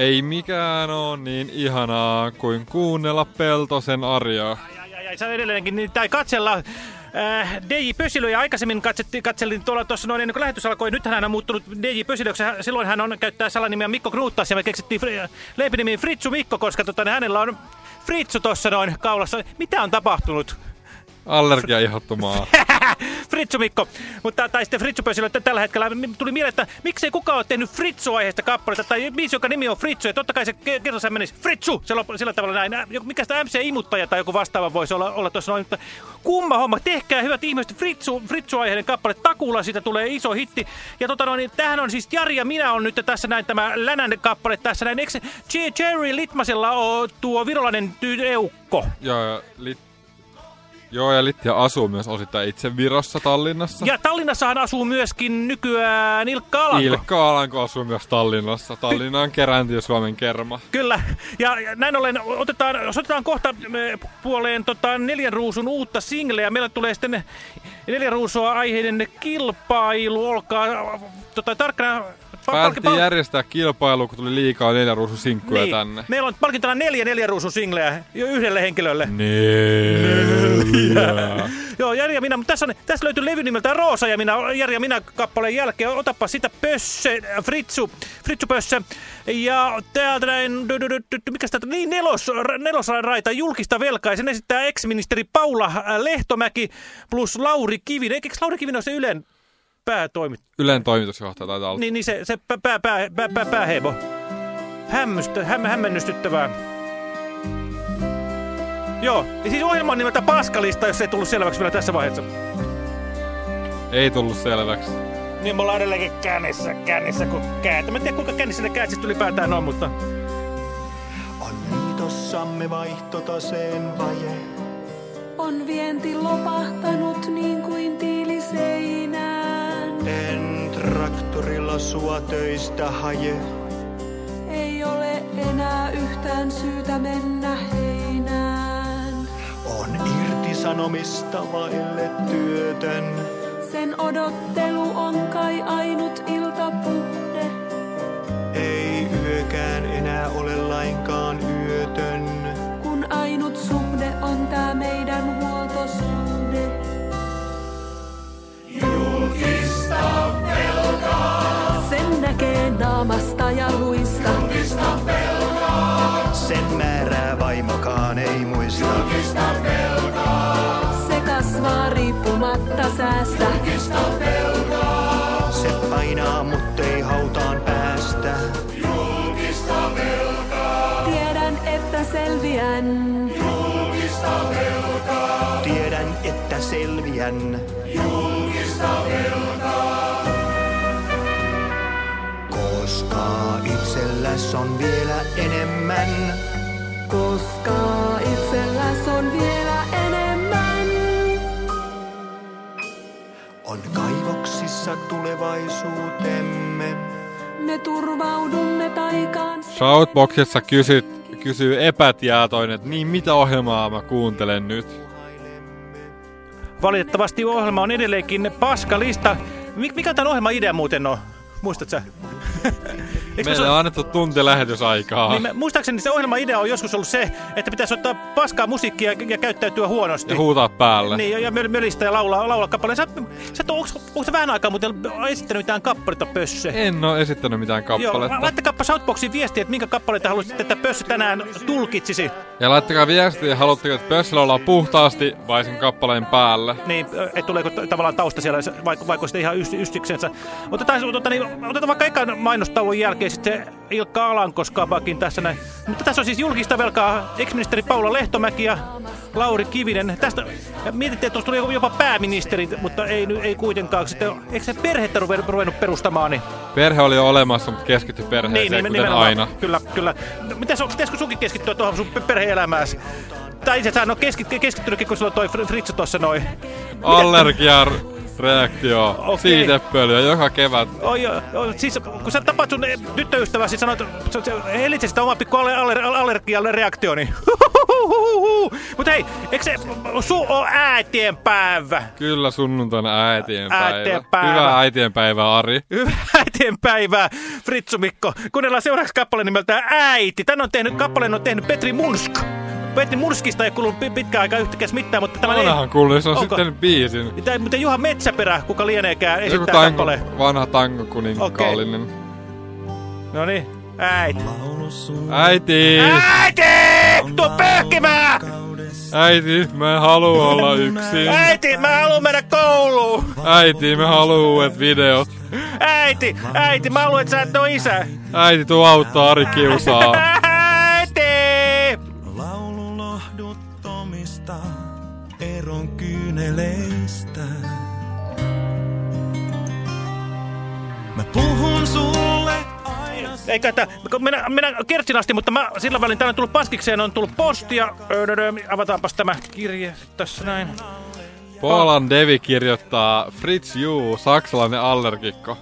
Ei mikään ole niin ihanaa kuin kuunnella Peltosen arjaa. Ai, ai, ai, on edelleenkin, niin, tai katsella äh, DJ Pösilö, ja aikaisemmin katseltiin, katselin tuolla tuossa noin ennen kuin lähetys alkoi. Nythän hän on muuttunut DJ Pösilöksi. Silloin hän on käyttää salanimiä Mikko Knuuttas, ja me keksittiin fri, Fritsu Mikko, koska tota, niin hänellä on Fritsu tuossa noin kaulassa. Mitä on tapahtunut? Allergia ihottumaa. Fritsu Mikko, mutta tai sitten Fritsu Pösilö tällä hetkellä tuli mieleen, että miksei kukaan ole tehnyt Fritsu-aiheesta kappaletta? Tai biisi, joka nimi on Fritsu, ja totta kai se kertossa menisi Fritsu, sillä, sillä tavalla näin. Mikä sitä MC-imuttaja tai joku vastaava voisi olla, olla tuossa noin, mutta kumma homma, tehkää hyvät ihmiset Fritsu, Fritsu-aiheinen kappale, Takulla siitä tulee iso hitti, ja tota noin, tämähän on siis Jari ja minä on nyt tässä näin tämä Länän kappale tässä näin, eikö Jerry Litmasella ole tuo virolainen eukko? Joo, lit Joo, ja Littia asuu myös osittain itse Virossa Tallinnassa. Ja Tallinnassahan asuu myöskin nykyään Ilkka Alanko. Ilkka Alanko asuu myös Tallinnassa. Tallinna on kerääntyy Suomen kerma. Kyllä, ja, ja näin ollen otetaan, otetaan kohta puoleen tota, neljän ruusun uutta singleä. Meillä tulee sitten neljän ruusua aiheiden kilpailu. Olkaa tota, tarkkana Päätettiin järjestää kilpailu, kun tuli liikaa neljä ruusun sinkkuja niin. tänne. Meillä on palkintona neljä neljä ruusun singleä jo yhdelle henkilölle. Neljä. Joo, Jari ja minä, mutta tässä, on, tässä löytyy levy nimeltään Roosa ja minä, Jari ja minä kappaleen jälkeen. Otapa sitä Pösse, Fritsu, Fritsu Pösse. Ja täältä näin, mikä sitä, niin nelos, nelosraita julkista velkaa. Sen esittää ex-ministeri Paula Lehtomäki plus Lauri Kivinen. Eikö Lauri Kivinen ole se Ylen päätoimit... Ylen toimitusjohtaja taitaa olla. Niin, niin se, se pää, pää, pää, pää, pää, pääheimo. Hämmystä, häm, hämmennystyttävää. Joo, ja siis ohjelma on nimeltä Paskalista, jos ei tullut selväksi vielä tässä vaiheessa. Ei tullut selväksi. Niin me ollaan edelleenkin kännissä, kännissä kun kääntä. Mä en tiedä kuinka kännissä ne käät siis ylipäätään on, mutta... On liitossamme vaihtotaseen vaje. On vienti lopahtanut niin kuin tiiliseinään. Traktorilla sua töistä haje. Ei ole enää yhtään syytä mennä heinään. On irtisanomista vaille työtön. Sen odottelu on kai ainut iltapuhde. Näkee naamasta ja luista. Julkista velkaa. Sen määrää vaimokaan ei muista. Julkista velkaa. Se kasvaa riippumatta säästä. Julkista velkaa. Se painaa muttei hautaan päästä. Julkista velkaa. Tiedän, että selviän. Julkista velkaa. Tiedän, että selviän. Julkista velkaa. Koska itselläs on vielä enemmän. Koska itselläs on vielä enemmän. On kaivoksissa tulevaisuutemme. Me turvaudumme taikaan. Shoutboxissa kysyt, kysyy epätietoinen, että niin mitä ohjelmaa mä kuuntelen nyt? Valitettavasti ohjelma on edelleenkin paskalista. Mik, mikä tämän ohjelman idea muuten on? Muistatko Sí. sä? Meille on annettu tunti lähetysaikaa. Niin, muistaakseni se ohjelman idea on joskus ollut se, että pitäisi ottaa paskaa musiikkia ja, ja käyttäytyä huonosti. Ja huutaa päälle. Niin, ja, ja mölistä ja laulaa, laulaa kappaleen. Sä, sä onko, onko se vähän aikaa muuten esittänyt mitään kappaletta pössö? En ole esittänyt mitään kappaletta. Joo, laittakaapa Shoutboxiin viestiä, että minkä kappaleita haluaisit, että pössö tänään tulkitsisi. Ja laittakaa viestiä, haluatteko, että pössillä ollaan puhtaasti vai sen kappaleen päälle. Niin, että tuleeko tavallaan tausta siellä, vaikka, vaikka sitten ihan ystiksensä. Otetaan, otetaan, niin, otetaan vaikka ekan mainostauon jälkeen sitten Ilkka Alankoskaapakin tässä näin. Mutta tässä on siis julkista velkaa ex-ministeri Paula Lehtomäki ja Lauri Kivinen. Tästä mietittiin, että tuossa tuli jopa pääministeri, mutta ei, ei kuitenkaan. Sitten, eikö se perhettä ruvennut perustamaan? Niin... Perhe oli jo olemassa, mutta keskittyi perheeseen, niin, kuten aina. Kyllä, kyllä. No, mitäs, pitäisikö sunkin keskittyä tuohon sun perhe-elämääsi? Tai itse asiassa, no keskit, keskittynytkin, kun sulla on toi Fritsu tuossa noin. Allergia reaktio, okay. siitepölyä joka kevät. Oi, oi, siis kun sä tapaat sun tyttöystäväsi, sanoit, helitse sitä omaa pikku aller, aller, allergialle reaktioni. Huhu. Mut hei, eikö se su on äitienpäivä? Kyllä sunnuntaina äitienpäivä. Äitienpäivä. Hyvää äitienpäivää, Ari. Hyvää äitienpäivää, Fritsu Mikko. Kuunnellaan seuraavaksi kappale nimeltä Äiti. Tän on tehnyt, kappaleen on tehnyt Petri Munsk. Petri Munskista ei kuulu pi- pitkään aikaa yhtäkäs mitään, mutta tämä Onhan kuullut, se on Onko? sitten biisin. Tämä, mutta Juha Metsäperä, kuka lieneekään, Joku esittää tango, kappaleen. vanha tango kuninkaallinen. No niin, äiti. Äiti! Äiti! Tuo pöhkimää! Äiti, mä en halua olla yksin. Äiti, mä haluan mennä kouluun! Äiti, mä haluan uudet videot. Äiti, äiti, mä haluan, että sä et oo isä! Äiti, tuu auttaa Ari kiusaa. Eikä, että minä, minä kertsin asti, mutta mä, sillä välin täällä on tullut paskikseen, on tullut postia. Avataanpas tämä kirje tässä näin. Polan Devi kirjoittaa Fritz Juu, saksalainen allergikko.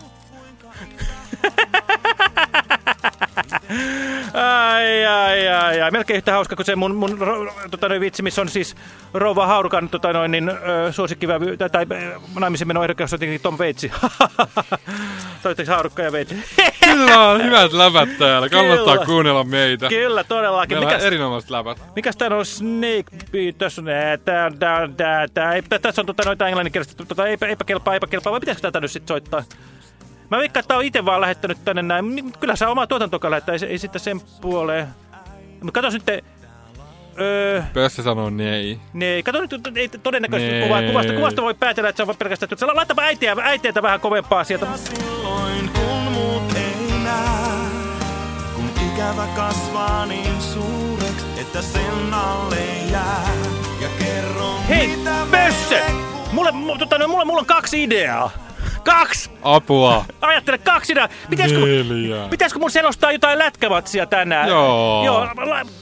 Ai, ai, ai, ai. Melkein yhtä hauska kuin se mun, mun tota, noin vitsi, missä on siis Rouva Haurukan tota, noin, niin, ö, suosikkivävy, tai, tai naimisen meno ehdokas jotenkin Tom Veitsi. Toivottavasti Haurukka ja Veitsi. Kyllä on hyvät läpät täällä. Kannattaa Kyllä. kuunnella meitä. Kyllä, todellakin. Meillä on Mikäs, erinomaiset läpät. mikäs tää on Snake Beat? Tässä on, ää, tää, tää, tää, tää. Ei, tässä on tota, noita englanninkielistä, tota, eipä, eipä kelpaa, eipä kelpaa. Vai pitäisikö tätä nyt sit soittaa? Mä veikkaan, että tää on itse vaan lähettänyt tänne näin. Kyllä sä oma tuotantokaan lähettää, ei, ei sitten sen puoleen. Mutta katos nyt, te, öö, Pössä sanoo nei. Nee, kato nyt, ei todennäköisesti Nee. kuva, kuvasta, kuvasta voi päätellä, että se on vaan pelkästään... että- Laitapa äitiä, äitiätä vähän kovempaa sieltä. silloin, kun muut ei näe. Kun ikävä kasvaa niin suureksi, että sen alle jää. Ja kerro, Hei, mitä meille Mulle, mu- tota, no, mulla, mulla on kaksi ideaa. Kaksi! Apua. Ajattele kaksi ideaa. Pitäisikö, Neljä. pitäisikö mun selostaa jotain lätkävatsia tänään? Joo. Joo,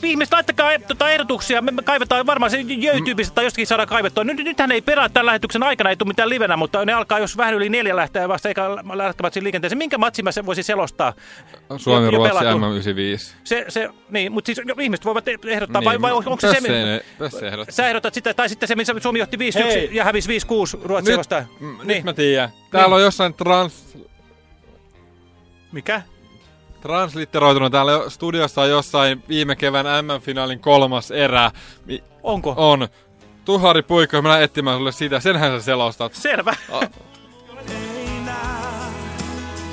ihmiset, laittakaa eh, tota, ehdotuksia. Me, me kaivetaan varmaan se YouTubesta tai jostakin saadaan kaivettua. Nyt, nythän ei perää tämän lähetyksen aikana, ei tule mitään livenä, mutta ne alkaa jos vähän yli neljä lähtee vasta eikä lätkävatsin liikenteeseen. Minkä matsin mä se voisin selostaa? Suomi, Jo- jo Ruotsi, pelattu. M95. Se, se, niin, mutta siis jo, ihmiset voivat ehdottaa, vai, vai onko se se... Ehdottaa. Sä ehdotat sitä, tai sitten se, missä Suomi johti 5-1 Hei. ja hävisi 5-6 Ruotsia Nyt, vastaan. mm, Niin. nyt mä tiedän. Täällä on jossain trans... Mikä? Translitteroituna täällä studiossa on jossain viime kevään M-finaalin kolmas erä. Mi- Onko? On. Tuhari Puikko, mä lähden etsimään sulle sitä. Senhän sä selostat. Selvä. A-.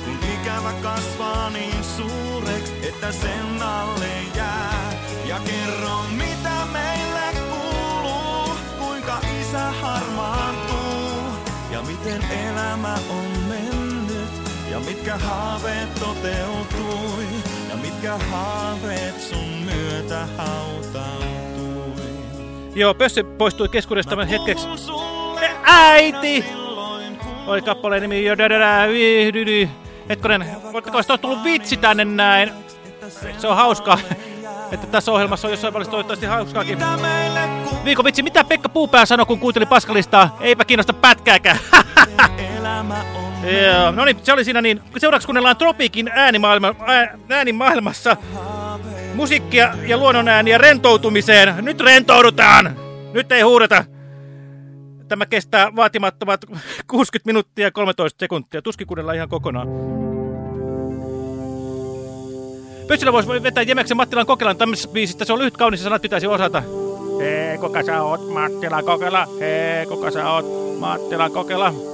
Kun ikävä kasvaa niin suureksi, että sen alle jää. Ja kerro, mitä meille kuuluu, kuinka isä harmaantuu. Ja miten elämä on ja mitkä haaveet toteutui. Ja mitkä haaveet sun myötä hautautui. Joo, Pössi poistui keskuudestamme hetkeksi. Äiti! Oli kappaleen nimi jo dadada, vihdydy. Hetkonen, voitteko olisi tullut vitsi tänne näin? Se on hauskaa, että tässä ohjelmassa on jossain välissä toivottavasti hauskaakin. Viikon vitsi, mitä Pekka Puupää sanoi, kun kuunteli Paskalistaa? Eipä kiinnosta pätkääkään. Elämä on No niin, se oli siinä niin. Seuraavaksi kuunnellaan Tropiikin äänimaailma, ää, äänimaailmassa musiikkia ja luonnon ääniä rentoutumiseen. Nyt rentoudutaan! Nyt ei huudeta. Tämä kestää vaatimattomat 60 minuuttia ja 13 sekuntia. Tuskin kuunnellaan ihan kokonaan. Pössillä voisi vetää Jemeksen Mattilan Kokelan tämmöisestä biisistä. Se on lyhyt kaunis sanat pitäisi osata. Hei, kuka sä oot, Mattila Kokela? Hei, kuka sä oot, Mattila Kokela?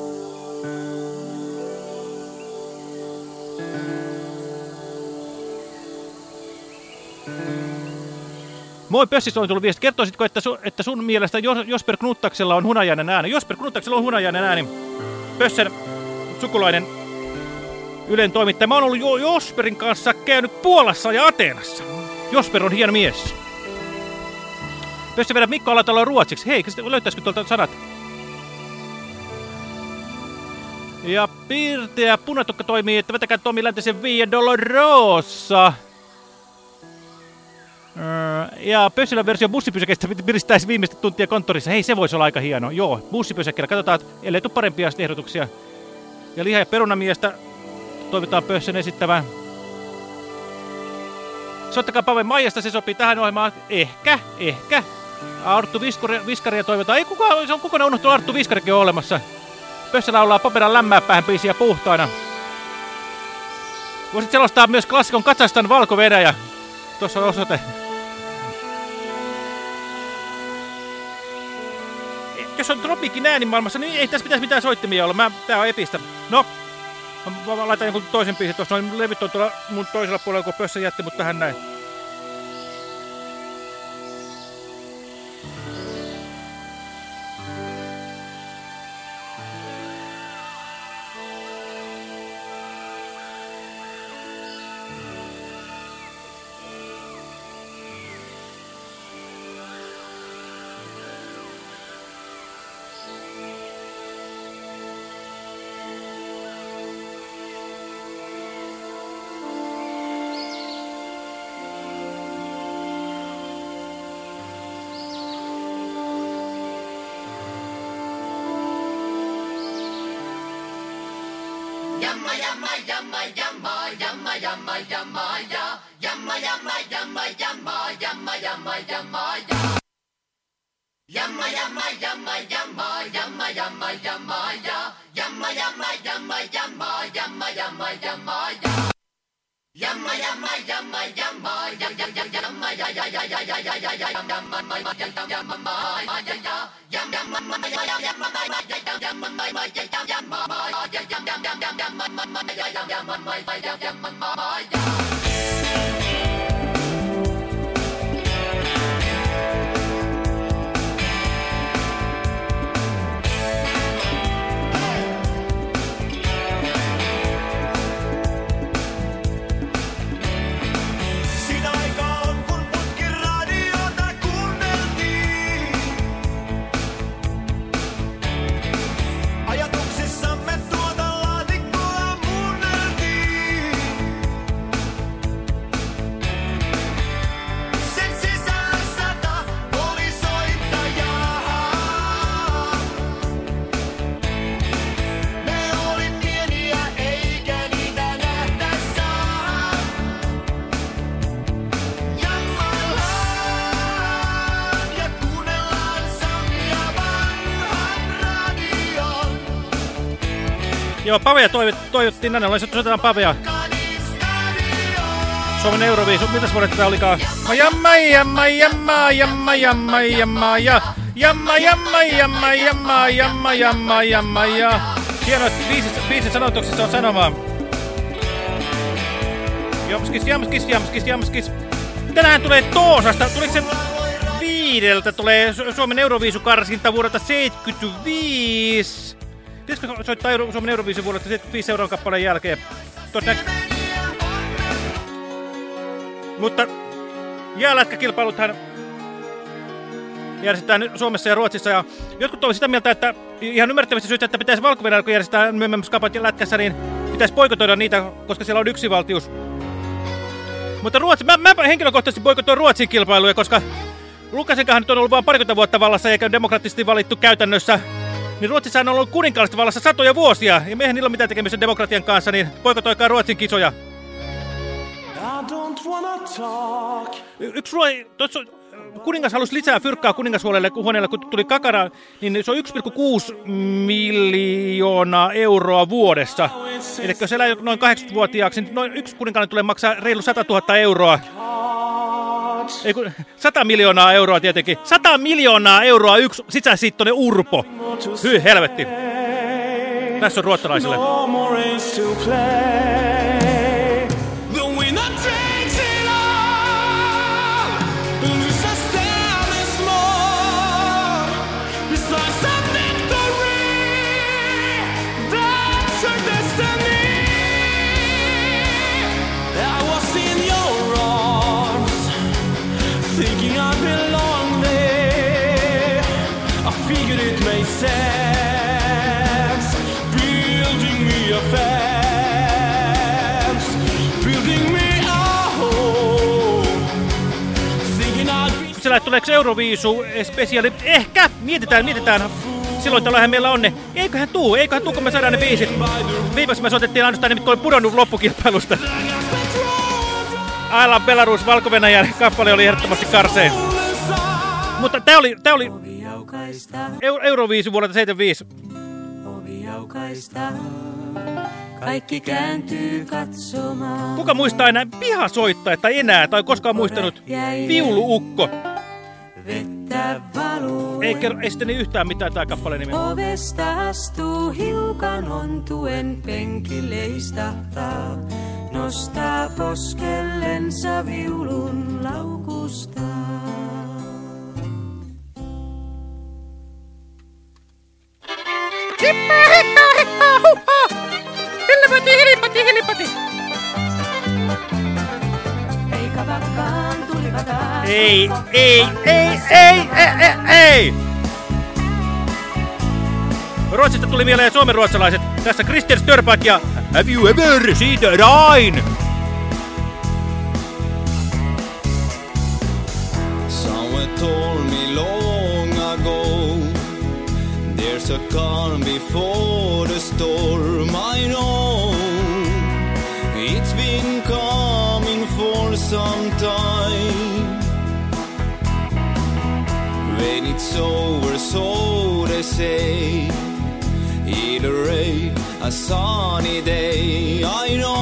Moi Pössis on tullut viesti. Kertoisitko, että, su, että sun mielestä Jos- Josper Knuttaksella on hunajainen ääni? Josper Knuttaksella on hunajainen ääni. Pössen sukulainen Ylen toimittaja. Mä oon ollut jo Josperin kanssa käynyt Puolassa ja Ateenassa. Josper on hieno mies. Pössi vedä Mikko Alatalo ruotsiksi. Hei, löytäisikö tuolta sanat? Ja Pirteä punatukka toimii, että vetäkää Tomi Läntisen Via Dolorosa. Öö, Ja Pössilän versio bussipysäkeistä piristäisi viimeistä tuntia konttorissa. Hei, se voisi olla aika hieno. Joo, bussipysäkillä. Katsotaan, ellei tule parempia ehdotuksia. Ja liha- ja perunamiestä toivotaan Pössön esittävän. Soittakaa Pave Maijasta, se sopii tähän ohjelmaan. Ehkä, ehkä. Arttu Viskari, Viskaria toivotaan. Ei kukaan, se on kokonaan unohtunut, Arttu Viskarikin on olemassa. Pössä laulaa paperan lämmää päähän biisiä puhtaina. Voisit selostaa myös klassikon Katsastan valko -Venäjä. Tuossa on osoite. Jos on Tropikin äänimaailmassa, niin ei tässä pitäisi mitään soittimia olla. Mä, tää on epistä. No, mä, mä laitan jonkun toisen biisin. Tuossa noin levyt on tuolla mun toisella puolella, kun Pössä jätti mut tähän näin. Yamma yamma yamma yamma yamma yamma yamma yamma Siitä Joo, Pavea toivot, toivottiin tänne. Olen soitetaan Pavea. Suomen Euroviisu. Mitäs vuodet tätä olikaan? Ma jamma, jamma, jamma, jamma, jamma, jamma, ja. Jamma, jamma, jamma, jamma, jamma, jamma, jamma, ja. Että biisin, biisin sanotuksessa on sanomaa. Jamskis, jamskis, jamskis, jamskis. Tänään tulee Toosasta. Tuliko se viideltä? Tulee Su- Suomen Euroviisukarsinta vuodelta 75. Pitäisikö soittaa Euro Suomen Euroviisu vuodelta 75 seuraavan kappaleen jälkeen? Tuossa. Mutta jäälätkäkilpailuthan järjestetään Suomessa ja Ruotsissa. Ja jotkut ovat sitä mieltä, että ihan ymmärrettävästi syystä, että pitäisi valko kun järjestetään MM-skapat ja lätkässä, niin pitäisi boikotoida niitä, koska siellä on yksi valtius. Mutta Ruotsi, mä, mä henkilökohtaisesti boikotoin Ruotsin kilpailuja, koska Lukasenkahan nyt on ollut vain parikymmentä vuotta vallassa eikä demokraattisesti valittu käytännössä. Niin Ruotsissa on ollut kuninkaallista vallassa satoja vuosia, ja meihän niillä ole mitään tekemistä demokratian kanssa, niin boikotoikaa Ruotsin kisoja. Yksi ruo... Tuossa kuningas halusi lisää fyrkkaa kuningashuoneelle, huoneelle, kun tuli kakara, niin se on 1,6 miljoonaa euroa vuodessa. Eli jos elää noin 80-vuotiaaksi, niin noin yksi kuninkaallinen tulee maksaa reilu 100 000 euroa. Ei kun, 100 miljoonaa euroa tietenkin. 100 miljoonaa euroa yksi sisäsiittoinen urpo. Hyi helvetti. Tässä on ruotsalaisille. No Euroviisu spesiaali? Ehkä! Mietitään, mietitään. Silloin tällöinhän meillä on ne. Eiköhän tuu, eiköhän tuu, kun me saadaan ne biisit. Viimeksi me soitettiin ainoastaan mitkä oli pudonnut loppukilpailusta. Aila Belarus, valko kappale oli ehdottomasti karsein. Mutta tää oli, tää oli Ovi aukaista, Eu- Euroviisi vuodelta 75. ovi aukaista. Kaikki kääntyy katsomaan. Kuka muistaa enää pihasoittaa tai enää, tai koskaan muistanut Viuluukko? Vettä valuu. Ei, kerro, ei sitten niin yhtään mitään tää kappaleen nimi. Ovesta astuu hiukan ontuen penkille istahtaa. Nostaa poskellensa viulun laukusta. Hippaa, hippaa, hippaa, huppaa! Hillipati, hilipati, hilipati! Ei, ei, ei, ei, ei, ei! Ruotsista tuli mieleen suomen ruotsalaiset. Tässä Christian Störback ja Have you ever seen the Rhine? Someone told me long ago There's a calm before the storm I know sunny day. I know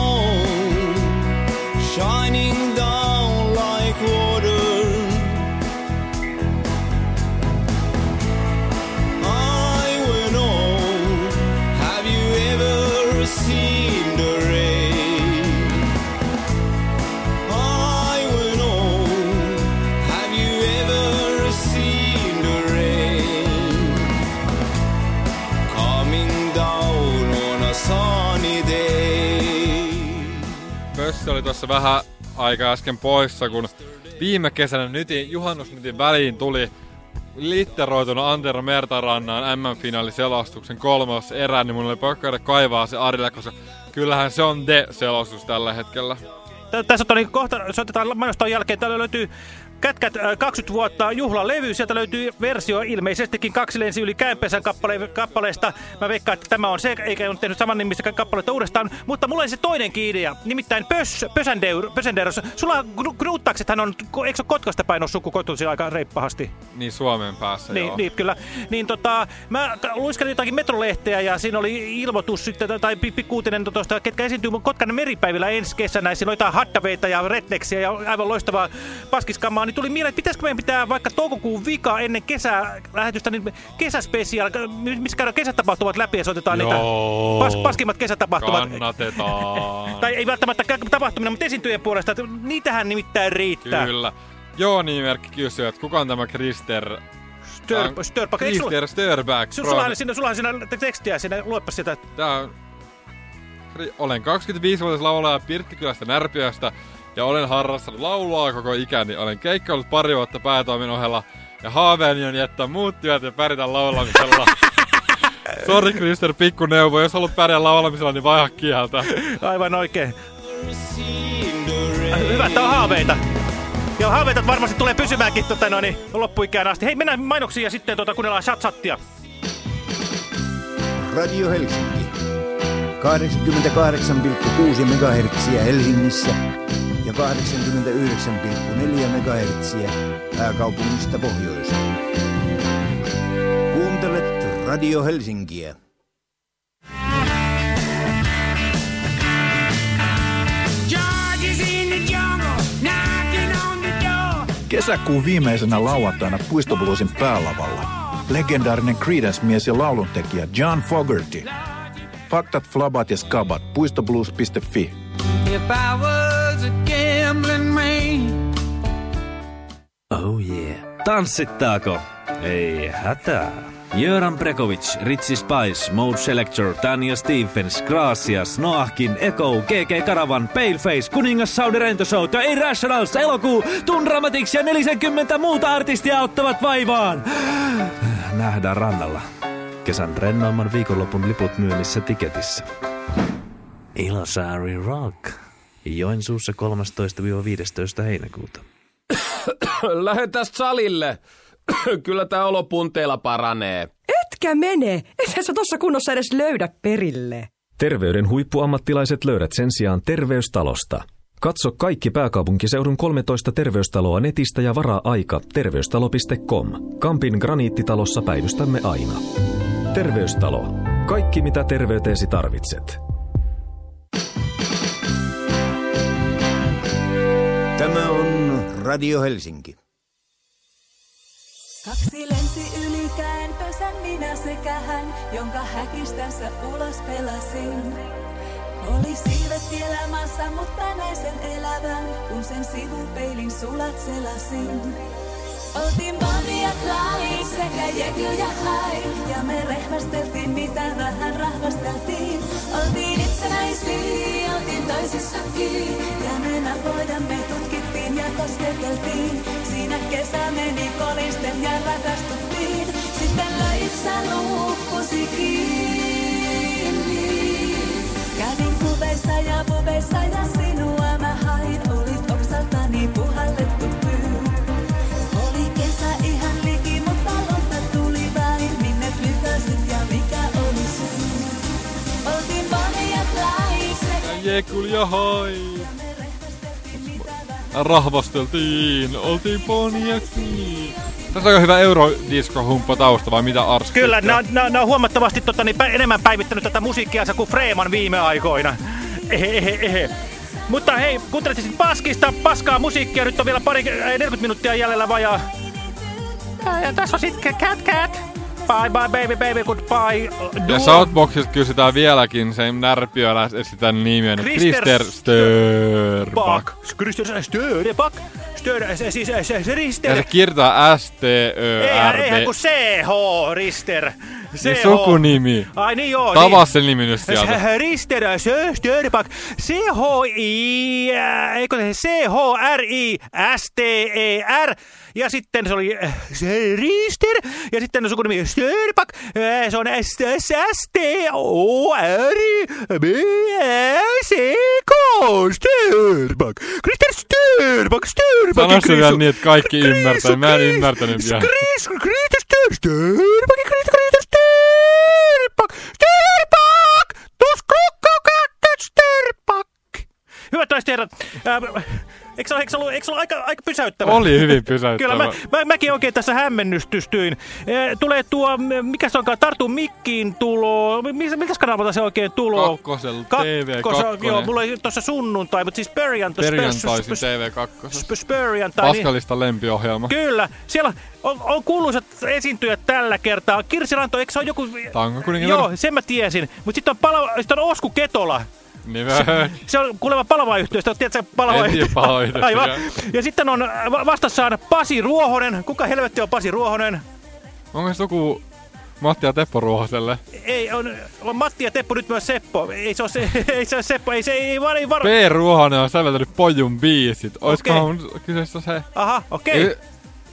Tuossa vähän aika äsken poissa, kun viime kesänä nytin, juhannusnytin väliin tuli litteroitunut Antero Mertarannan MM-finaaliselostuksen kolmas erä, niin mun oli pakko kaivaa se Arille, koska kyllähän se on de-selostus tällä hetkellä. Tä- Tässä on niin kohta, soitetaan mainostaan jälkeen. Täällä löytyy Kätkät äh, 20 vuotta juhlalevy. Sieltä löytyy versio ilmeisestikin kaksi lensi yli käänpesän kappale, kappaleesta. Mä veikkaan, että tämä on se, eikä ole tehnyt saman nimistä kappaletta uudestaan. Mutta mulla oli se toinenkin idea. Nimittäin Pös, Pösändeur, Pösänderos. Sulla Knuuttaksethan on, eikö Kotkasta päin ole suku kotoisin aika reippahasti? Niin Suomen päässä, Niin, joo. niin, kyllä. Niin tota, mä luiskelin jotakin metrolehteä ja siinä oli ilmoitus sitten, tai pi- pikkuutinen tuosta, ketkä esiintyy mun Kotkan meripäivillä ensi kesänä. Siinä oli jotain haddaveita ja redneksiä ja aivan loistavaa paskiskammaa. Niin tuli mieleen, että pitäisikö meidän pitää vaikka toukokuun vika ennen kesälähetystä, niin kesäspesiaal, missä käydään kesätapahtumat läpi ja soitetaan niitä Joo. pas, paskimmat kesätapahtumat. Kannatetaan. Tai ei välttämättä tapahtumina, mutta esiintyjien puolesta. että Niitähän nimittäin riittää. Kyllä. Joo, nimimerkki kysyy, että kuka on tämä Krister... Stör, Störpak, eikö sulla- Krister Störback. Su- Sullahan siinä, sullahan siinä tekstiä, sinne luepas sitä. Tää on... Olen 25-vuotias laulaja Pirttikylästä Närpiöstä ja olen harrastanut laulua koko ikäni. Olen keikkaillut pari vuotta päätoimin ohella ja haaveeni on jättää muut työt ja pärjätä laulamisella. Sori Krister, pikku neuvo. Jos haluat pärjää laulamisella, niin vaiha kieltä. Aivan oikein. Hyvä, että on haaveita. Ja haaveita varmasti tulee pysymäänkin tota, no, niin, loppuikään asti. Hei, mennään mainoksiin ja sitten tota, kuunnellaan chat-chattia. Radio Helsinki. 88,6 MHz Helsingissä ja 89,4 MHz pääkaupungista pohjoiseen. Kuuntelet Radio Helsinkiä. Kesäkuun viimeisenä lauantaina Puistobluesin päälavalla. Legendaarinen Creedence-mies ja lauluntekijä John Fogerty. Faktat, flabat ja skabat. Puistoblues.fi. If I was a gambling man. Oh yeah. Tanssittaako? Ei hätää. Jöran Brekovic, Ritsi Spice, Mode Selector, Tanya Stephens, Gracias, Noahkin, Echo, GG Karavan, Paleface, Kuningas Saudi Rento Show ja Irrationals, Elokuu, Tun Dramatics ja 40 muuta artistia auttavat vaivaan. Nähdään rannalla. Kesän rennoimman viikonlopun liput myynnissä tiketissä. Ilosaari Rock. Joensuussa 13-15 heinäkuuta. Lähetäs salille. Kyllä tää olo punteilla paranee. Etkä mene, ethän sä tossa kunnossa edes löydä perille. Terveyden huippuammattilaiset löydät sen sijaan terveystalosta. Katso kaikki pääkaupunkiseudun 13 terveystaloa netistä ja varaa aika terveystalo.com. Kampin graniittitalossa päivystämme aina. Terveystalo. Kaikki mitä terveyteesi tarvitset. Radio Helsinki. Kaksi lensi ylikäen pösän minä sekä hän, jonka häkistänsä ulos pelasin. Oli siivet vielä maassa, mutta näin sen elävän, kun sen sivupeilin sulat selasin. Oltiin ja Clyde sekä Jekyll ja Hyde, ja me rehvasteltiin mitä vähän rahvasteltiin. Oltiin toisissakin, ja me napoidamme tutkittiin ja kosketeltiin. Siinä kesä meni kolisten ja rakastuttiin, sitten löitsä lukkusi kiinni. Kävin kuveissa ja puveissa ja ja hai. Rahvasteltiin, oltiin Clyde. Tässä on hyvä eurodisco-humppa tausta, vai mitä Ars? Kyllä, ne on, ne on, ne on huomattavasti tota, niin, enemmän päivittänyt tätä musiikkiansa kuin Freeman viime aikoina. Ehe, ehe, ehe. Mutta hei, kuuntelet sitten paskista, paskaa musiikkia. Nyt on vielä pari, äh, 40 minuuttia jäljellä vajaa. Ja, ja tässä on sitten Cat Cat. Bye bye baby baby goodbye. Ja Southboxissa kysytään vieläkin sen närpiöllä esitän nimiä, niin Krister Störbak. Krister Störbak. Stör, se, siis se, se, se Ja Rister. se kirjoittaa Eihän, kun CH Rister. Niin CH. sukunimi. Ai niin joo. Tavaa niin. sen nimi nyt sieltä. Rister Störbak. C-H-I... Eikö se C-H-R-I-S-T-E-R. Ja sitten se oli äh, se Rister. Ja sitten sukunimi Störbak. Äh, Se on S-S-T-O-R-B-C-K. Störbak. Krister Störbak. Störbak. Sano se vielä niin, että kaikki ymmärtää. Mä en ymmärtänyt vielä. Krister. Störbak. Krister Störbak. Störbak. Tus krukkaukakket Störbak. Hyvät naiset herrat, äh, eikö se eikö se ollut, eikö se ollut aika, aika pysäyttävä? Oli hyvin pysäyttävä. Kyllä, mä, mä, mäkin oikein tässä hämmennystystyin. Eh, Tulee tuo, mikä se onkaan, Tartu Mikkiin tulo. Mis, miltä kanavalta se oikein tulo? Kakkosella, Kakkosa- TV2. Joo, mulla oli tuossa sunnuntai, mutta siis perjantai. Perjantaisin spe- TV2. spe- spe- Perjantai. niin- Paskalista lempiohjelma. Kyllä, siellä on, on kuuluisat esiintyjät tällä kertaa. Kirsi Ranto, eikö se ole joku... Tango. Joo, sen mä tiesin. Mutta sitten on, pala, sit on Osku Ketola. Niin Se, mä... se on kuulemma palavayhtiöstä, tiedätkö palava En tiedä palavayhtiöstä, Aivan. Ja sitten on va- vastassaan Pasi Ruohonen. Kuka helvetti on Pasi Ruohonen? Onko se suku Matti ja Teppo Ruohoselle? Ei, on, on Matti ja Teppo nyt myös Seppo. Ei se ole, se, ei se ole Seppo, ei se ei, var, ei var... P. Ruohonen on säveltänyt Pojun biisit. Oiskohan kyseessä se? Aha, okei. Ei-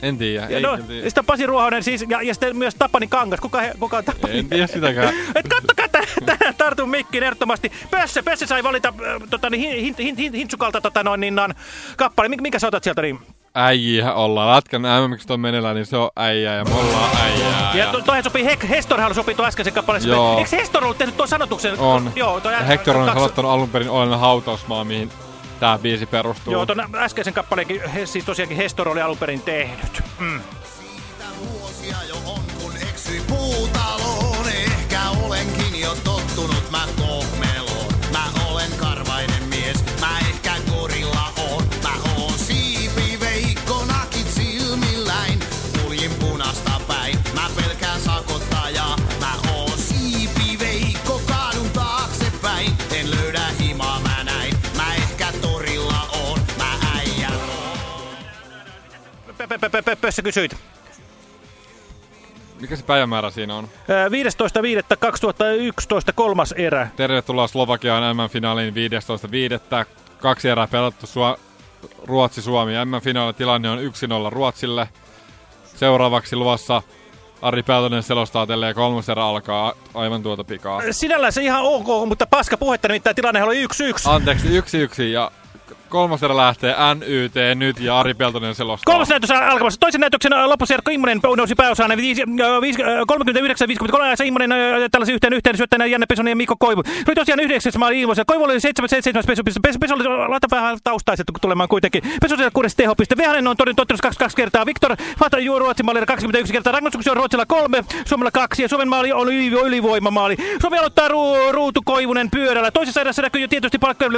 En tiedä. Ja Ei, no, en tiedä. ja sitten Pasi Ruohonen siis, ja, ja sitten myös Tapani Kangas. Kuka, he, kuka on Tapani? En tiedä sitäkään. Et kattokaa tänään tartun mikkiin ehdottomasti. Pösse, Pösse sai valita äh, tota, niin, hin, hin, hin, hintsukalta tota, noin, niin, noin, kappale. Mik, minkä sä otat sieltä? Niin? Äijiä ollaan. Lätkän MMX on meneillään, niin se on äijä ja me ollaan äijää. Ja to, toihan sopii, Hek, Hestorhan sopii tuon äskeisen kappaleen. Joo. Eikö Hestor ollut tehnyt tuon sanotuksen? On. Joo, toi ja Hector on kaksi- aloittanut alun perin Olen hautausmaa, mihin tää biisi perustuu. Joo, tuon äskeisen kappaleenkin, he, siis tosiaankin Hestor oli alun perin tehnyt. Mm. Vuosia jo on, kun eksyin puutaloon. Ehkä olenkin jo tottunut mä Pössä kysyit. Mikä se päivämäärä siinä on? Ö, 15.5.2011 kolmas erä. Tervetuloa Slovakiaan MM-finaaliin 15.5. Kaksi erää pelattu Sua- Ruotsi-Suomi. MM-finaalin tilanne on 1-0 Ruotsille. Seuraavaksi luvassa Ari Peltonen selostaa teille ja kolmas erä alkaa aivan tuota pikaa. Sinällään se ihan ok, mutta paska puhetta, nimittäin tilanne oli 1-1. Anteeksi, 1-1 ja kolmas erä lähtee NYT nyt ja Ari Peltonen selostaa. Kolmas näytös alkamassa. Toisen näytöksen lopussa Erkko Immonen nousi pääosaan. 39-53 ajassa Immonen äh, tällaisen yhteen yhteen syöttäjänä Janne Pesonen ja Mikko Koivu. Se oli tosiaan yhdeksäs maali Immosen. Koivu oli 77 pesupiste. Peso, Peso oli laita vähän taustaiset tulemaan kuitenkin. Peso siellä kuudes tehopiste. Vehanen on todennut ottelussa 22 kertaa. Viktor Fata Juo Ruotsin maalilla 21 kertaa. Rangaistuksia on Ruotsilla kolme, Suomella kaksi ja Suomen maali on yli, ylivoimamaali. Suomi aloittaa ru, Ruutu Koivunen pyörällä. Toisessa erässä näkyy jo tietysti palkkoja.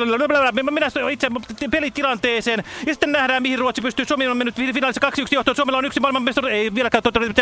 Minä itse pelitilanteeseen ja sitten nähdään mihin Ruotsi pystyy. Suomi on mennyt finaalissa 2-1 johtoon. Suomella on yksi maailmanmestari. Ei vieläkään toteutunut.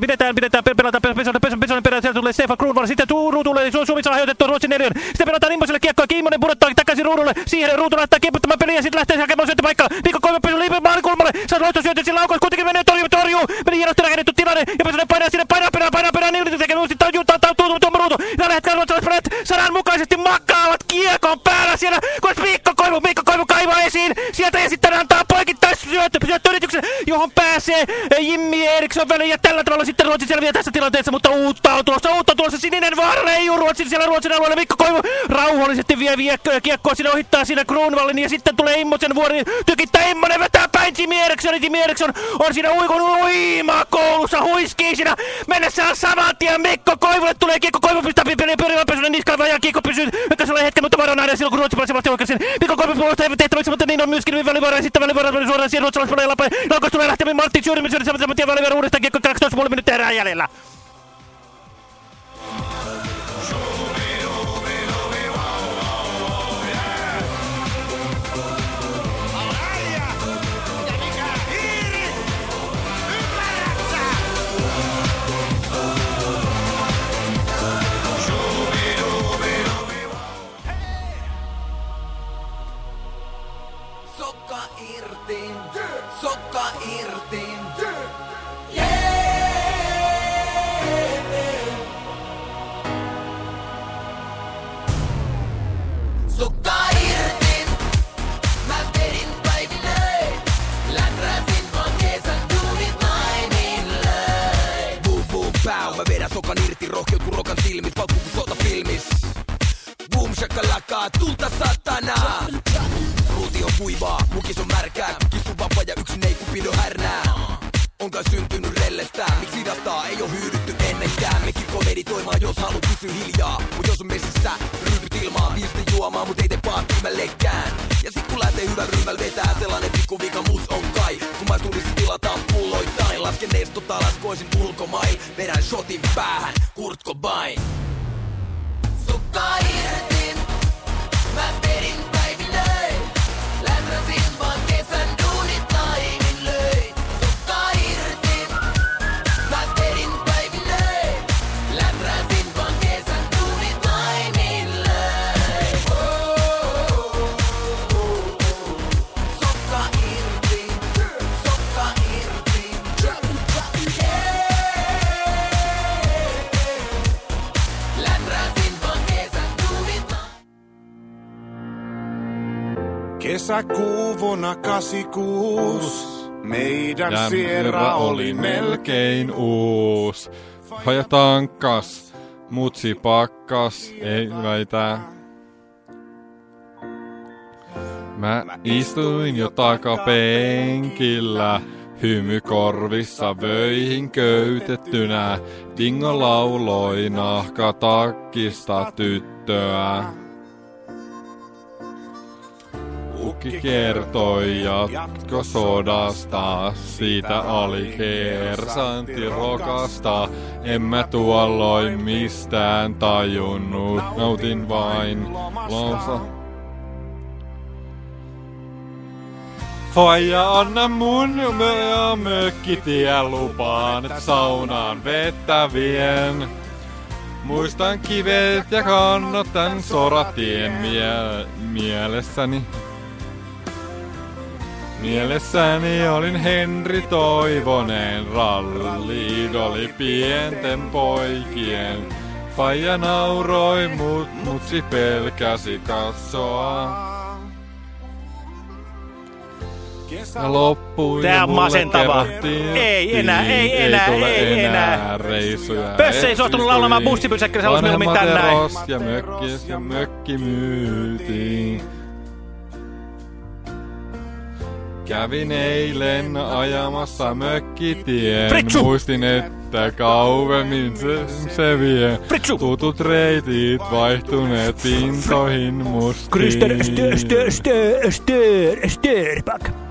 Pidetään, pidetään, pelataan Pesonen, Pesonen perään. Sieltä tulee Stefan Kruunval. Sitten Ruutu tulee. Suomi saa hajotettua Ruotsin neljän. Sitten pelataan Immoselle kiekkoa. Kimmonen pudottaa takaisin Ruudulle. Siihen Ruutu laittaa kieputtamaan peliä sitten lähtee hakemaan syöttöpaikkaa. Mikko Koivu Pesonen liipää maalikulmalle. Saa loistosyötön sillä laukaus. Kuitenkin menee torjuu, torjuu. Meni hienosti rakennettu tilanne. Ja Pesonen painaa sinne, painaa perään, painaa perään. Niin tekee uusi tajuu, tajuu, tuommo Ruutu. Tällä hetkellä ruotsalaiset sanan mukaisesti makkaavat kiekon päällä siellä. Kun Mikko Koivu, Mikko Koivu kaivaa esiin. Sieltä ja sitten antaa poikittais syöttö, syöttöyrityksen, johon pääsee Jimmi Eriksson väliin. Ja tällä tavalla sitten Ruotsi selviää tässä tilanteessa, mutta uutta on tulossa, uutta on tulossa sininen vaara leijuu Ruotsin siellä Ruotsin alueella. Mikko Koivu rauhallisesti vie viekkoa kiekkoa sinne ohittaa siinä Kruunvallin ja sitten tulee Immosen vuori. Tykittää Immonen vetää päin Jimmy Eriksson. Jimmy Eriksson on siinä uikon uima koulussa huiskii siinä. Mennessään saman tien Mikko Koivulle tulee kiekko. Koivu pistää pyörivän Pesonen niskaan ja kiekko pysyy. Ykkösellä hetken, mutta nähdään silloin kun Ruotsi pääsee vasta oikein. Mikko Koivu puolustaa tehtäväksi, mutta niin on myöskin välivuoro ja sitten välivuoro suoraan siihen ruotsalaispelejä läpi. Laukaus tulee lähtemään Martti Tjurmi syödä saman tien välivuoro uudestaan kiekko 12,5 minuuttia erää jäljellä. Vuonna 86. Meidän sierra oli melkein uus. Haja tankkas, mutsi pakkas, ei väitä. Mä istuin jo takapenkillä, hymy korvissa vöihin köytettynä. Dingo lauloi nahkatakkista tyttöä. Ukki kertoi jatkosodasta, siitä oli kersantti rokasta. En mä tuolloin mistään tajunnut, nautin vain lausa. Faija, anna mun ja mökkitien lupaan, et saunaan vettä vien. Muistan kivet ja kannot tän soratien mie- mielessäni. Mielessäni olin Henri Toivonen, ralli-idoli pienten poikien. Faija nauroi, mut mutsi pelkäsi katsoa. Ja loppui Tää on masentavaa. Ei enää, ei enää, tule ei enää. reissuja. Pössä ei suostunut laulamaan bussipysäkillä, se halusi mieluummin Vanhemmat tän näin. eros ja mökki ja mökki myytiin. Kävin eilen ajamassa mökkitien. Fritsu! Muistin, että kauemmin se, se vie. Fritsu! Tutut reitit vaihtuneet pintoihin mustiin. Krister, stör, stör, stör, stör, störback.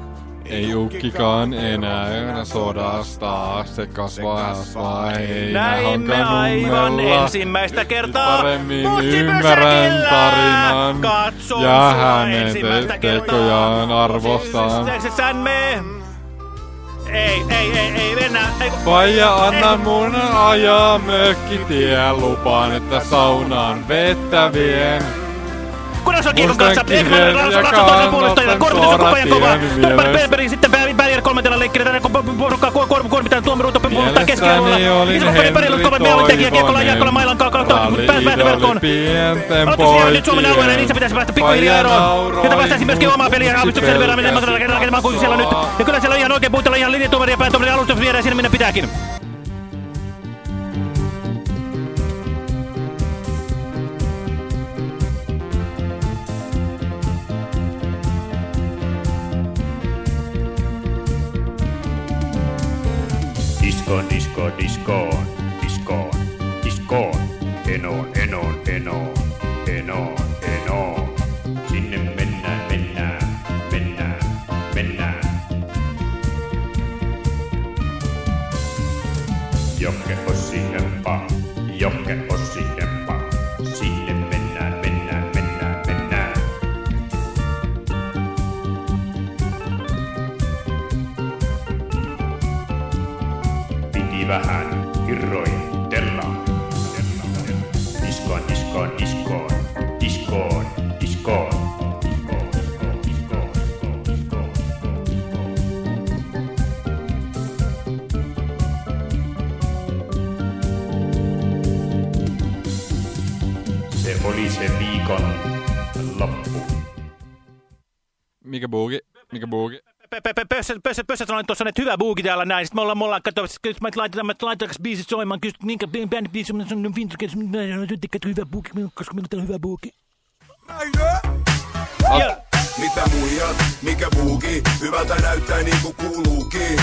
Ei ukkikaan enää sodasta, se kasvaa kasvaa, ei Näimme aivan ensimmäistä kertaa Paremmin ymmärrän tarinan Katson ja hänen ensimmäistä te- tekojaan arvostan. Sämme. Ei, ei, ei, ei, mennään. Ei, Vaija, anna ei, mun ajaa mökkitien, lupaan, että saunaan vettä vien. Kunnes on kiekon Muistan kanssa. Eikö kiven mä ja ratsa toisen puolesta ja korvitus on koko ajan kovaa. mielessä. Pelberi sitten Berger kolmantena leikkinen tänne, kun porukkaa kuormitaan tuomiruuta puolustaa keskialueella. Iso perillä Henri kova maalintekijä kiekolla Toivonen. jääkolla mailan kautta pienten Aloitus jää nyt Suomen alueelle, niin se poikien. pitäisi päästä pikkuhiljaa eroon. Jotta päästäisiin myöskin omaa peliä aavistuksen verran, miten rakentamaan kuin siellä nyt. Ja kyllä siellä on ihan oikein puutella ihan linjatuomari ja päätuomari alustus viedään sinne minne pitääkin. He's gone, he's gone, he's gone. Enon, enon, enon. Oli se viikon loppu. Mikä buugi? Mikä buugi? Pössö, Pössö sanoi tuossa, että hyvä buuki täällä näin. Sitten me ollaan, me ollaan katsoa, että mä laitetaan, mä laitetaan biisit soimaan. Kysyt, minkä bändin biisi on sellainen vintage, mä tykkään, että hyvä buuki, koska minulla on hyvä buuki. Ja, Mitä muijat, mikä buuki, hyvältä näyttää niinku kuuluukin.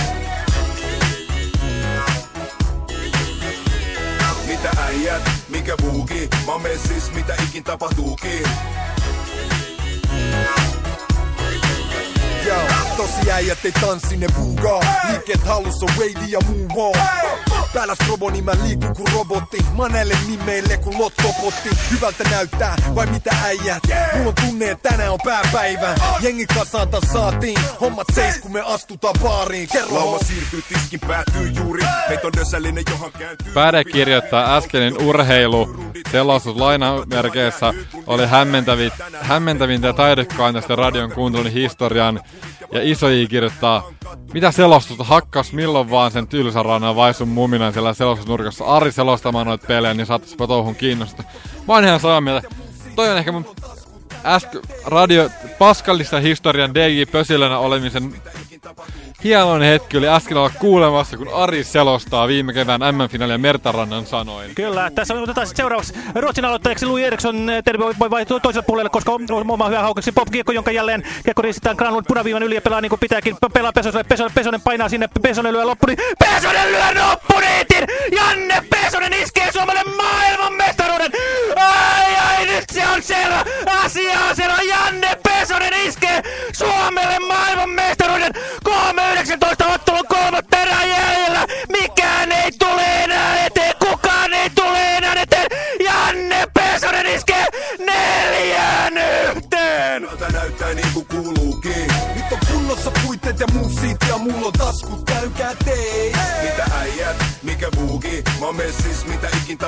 Mitä äijät, mikä buuki, mä oon messis, mitä ikin tapahtuukin. Joo, tosi äijät ei tanssi ne buugaa Liikkeet hallussa wavy ja muu Päällä strobo niin mä liikun kuin robotti. Mä oon näille nimeille kuin lottopotti Hyvältä näyttää, vai mitä äijät? Mulla on tunne, että tänään on pääpäivä. Jengi kasaan taas saatiin. Hommat seis kun me astutaan baariin. Kerro! Lauma siirtyy, tiskin päätyy juuri. Meitä on dösällinen, johon kääntyy. Päde kirjoittaa äskeinen urheilu selostus lainamerkeissä. Oli hämmentävi, hämmentävintä ja taidekkainta radion kuuntelun historian. Ja iso J kirjoittaa, mitä selostusta hakkas milloin vaan sen tylsärannan vai sun muminan siellä selostusnurkassa Ari selostamaan noita pelejä, niin saattaisipa touhun kiinnosta. Mä oon ihan samaa mieltä. Toi on ehkä mun äsken radio paskallista historian DJ Pösilönä olemisen hienoin hetki oli äsken olla kuulemassa, kun Ari selostaa viime kevään M-finaalia Mertarannan sanoin. Kyllä, tässä otetaan sitten seuraavaksi Ruotsin aloittajaksi Louis Eriksson. Terve voi vaihtua toiselle puolelle, koska on oma hyvä haukaksi Pop Kiekko, jonka jälleen Kiekko riistetään Granlund punaviivan yli ja pelaa niin kuin pitääkin. Pelaa Pesoselle, Pesonen, Pesonen painaa sinne, Pesonen lyö loppu, niin Pesonen lyö loppuniitin! Janne Pesonen iskee Suomelle maailmanmestaruuden! Ai ai, nyt se on selvä! Asia on selvä! Janne Pesonen iskee Suomelle maailmanmestaruuden! 3-19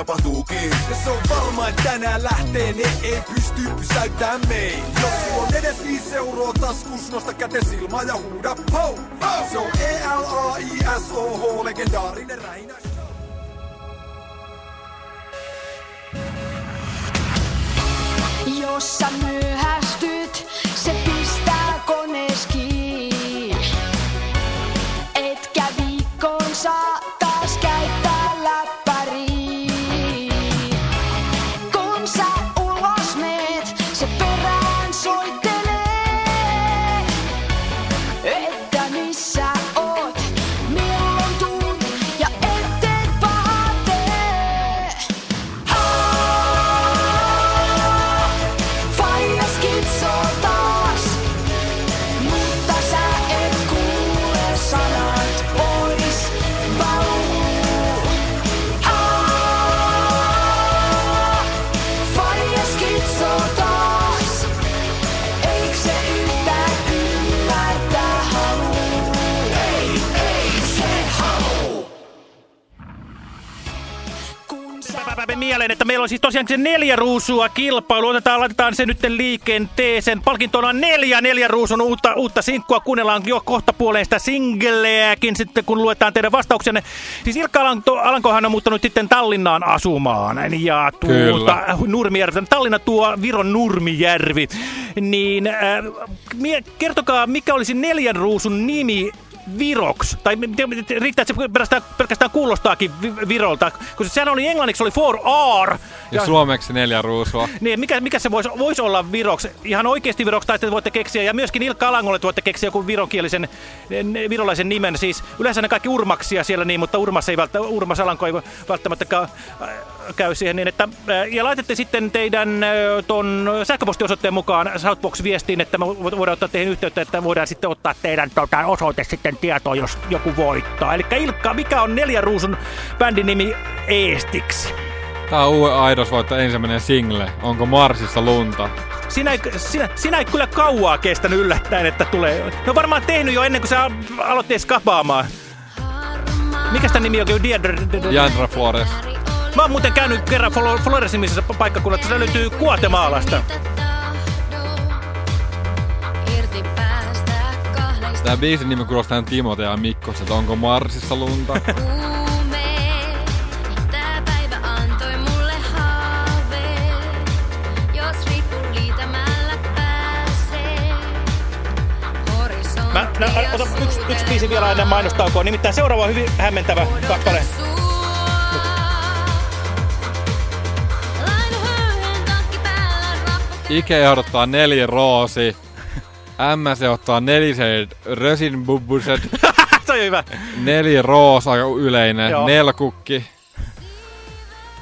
tapahtuukin. Ja se on varma, että tänään lähtee, ne ei pysty pysäyttämään meitä. Jos sulla on edes viisi euroa taskus, nosta kätes ilmaa ja huuda po! Se on E-L-A-I-S-O-H, legendaarinen räinä. Jos sä myöhästyt, mieleen, että meillä on siis tosiaan se neljä ruusua kilpailu. Otetaan, laitetaan se nyt liikenteeseen. Palkintona on neljä neljä ruusun uutta, uutta sinkkua. Kuunnellaan jo kohta puoleen sitä singleäkin sitten, kun luetaan teidän vastauksenne. Siis Ilkka Alanko, Alankohan on muuttanut sitten Tallinnaan asumaan. Ja tuolta Nurmijärvi, Tallinna tuo Viron Nurmijärvi. Niin äh, kertokaa, mikä olisi neljän ruusun nimi Viroks, tai riittää, että se pelkästään, pelkästään kuulostaakin vi Virolta, kun sehän oli englanniksi oli for R. Ja, suomeksi neljä ruusua. Niin, mikä, mikä se voisi vois olla Viroks? Ihan oikeasti Viroks, tai te voitte keksiä, ja myöskin Ilkka Alangolle te voitte keksiä joku vironkielisen, virolaisen nimen. Siis yleensä ne kaikki urmaksia siellä niin, mutta Urmas, ei välttä, Urmas Alanko ei välttämättä ka, käy siihen niin, että ja laitatte sitten teidän ton sähköpostiosoitteen mukaan Southbox-viestiin, että me voidaan ottaa teihin yhteyttä, että voidaan sitten ottaa teidän tota, osoite sitten tietoon, jos joku voittaa. Eli Ilkka, mikä on neljän ruusun bändin nimi Eestiksi? Tää on uuden Aidos voittaa ensimmäinen single. Onko Marsissa lunta? Sinä ei, sinä, sinä ei kyllä kauaa kestänyt yllättäen, että tulee. Ne on varmaan tehnyt jo ennen kuin sä aloitti skapaamaan. Mikä sitä nimi on? Jandra Flores. Mä oon muuten käynyt kerran Flores nimisessä paikkakunnassa, se löytyy Guatemalasta. Tää biisin nimi kuulostaa Timote ja Mikko, että onko Marsissa lunta? Mä no, otan yksi, yksi biisi vielä ennen mainostaukoa, nimittäin seuraava on hyvin hämmentävä kappale. Ike ehdottaa neljä roosi. MS ottaa neliset rösinbubbuset. Se on hyvä. Neljä roosa, aika yleinen. Joo. Nelkukki.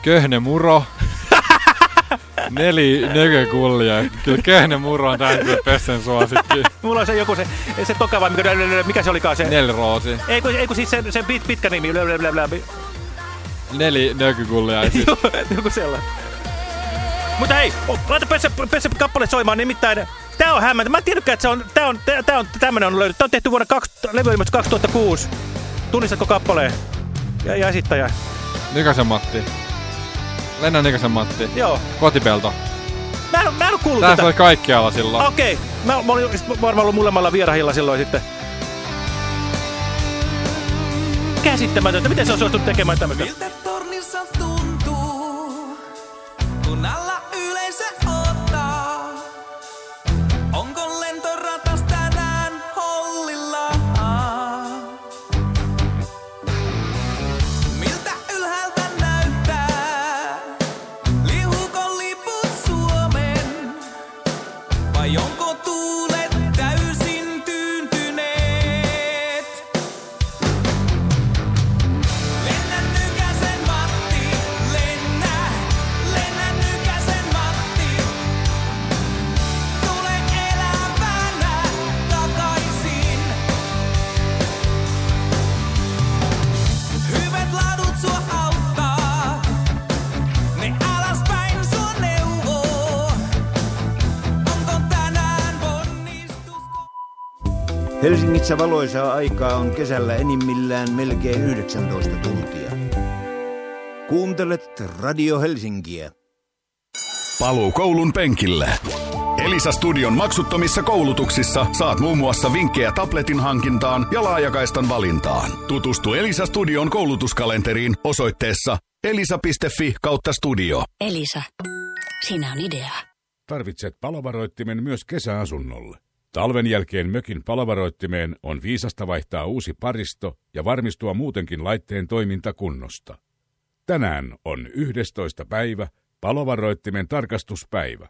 Köhne muro. Neli nökökullia. Kyllä köhne muro on täytyy pessen suosikki. Mulla on se joku se, se toka vai mikä, mikä se olikaan se? Neliroosi. Ei kun, ei kun siis se, se pit, pitkä nimi. Neli nökökullia. Siis. joku sellainen. Mutta hei, laita Pesse, Pesse kappale soimaan, nimittäin tää on hämmentä. Mä en tiedäkään, että se on, tää on, tää, tää on tämmönen on löydetty. Tää on tehty vuonna 20, levyilmestys 2006. Tunnistatko kappaleen? Ja, ja esittäjä. Nykäsen Matti. Lennä Nykäsen Matti. Joo. Kotipelto. Mä en, mä en oo kuullut Tässä tätä. oli kaikkialla silloin. Okei. Okay. Mä, mä olin varmaan ollut molemmalla vierahilla silloin sitten. Käsittämätöntä. Miten se on suostunut tekemään tämmöistä? tornissa tuntuu, kun alla Helsingissä valoisaa aikaa on kesällä enimmillään melkein 19 tuntia. Kuuntelet Radio Helsinkiä. Paluu koulun penkille. Elisa Studion maksuttomissa koulutuksissa saat muun muassa vinkkejä tabletin hankintaan ja laajakaistan valintaan. Tutustu Elisa Studion koulutuskalenteriin osoitteessa elisa.fi kautta studio. Elisa, siinä on idea. Tarvitset palovaroittimen myös kesäasunnolle. Talven jälkeen mökin palovaroittimeen on viisasta vaihtaa uusi paristo ja varmistua muutenkin laitteen toimintakunnosta. Tänään on 11. päivä palovaroittimen tarkastuspäivä.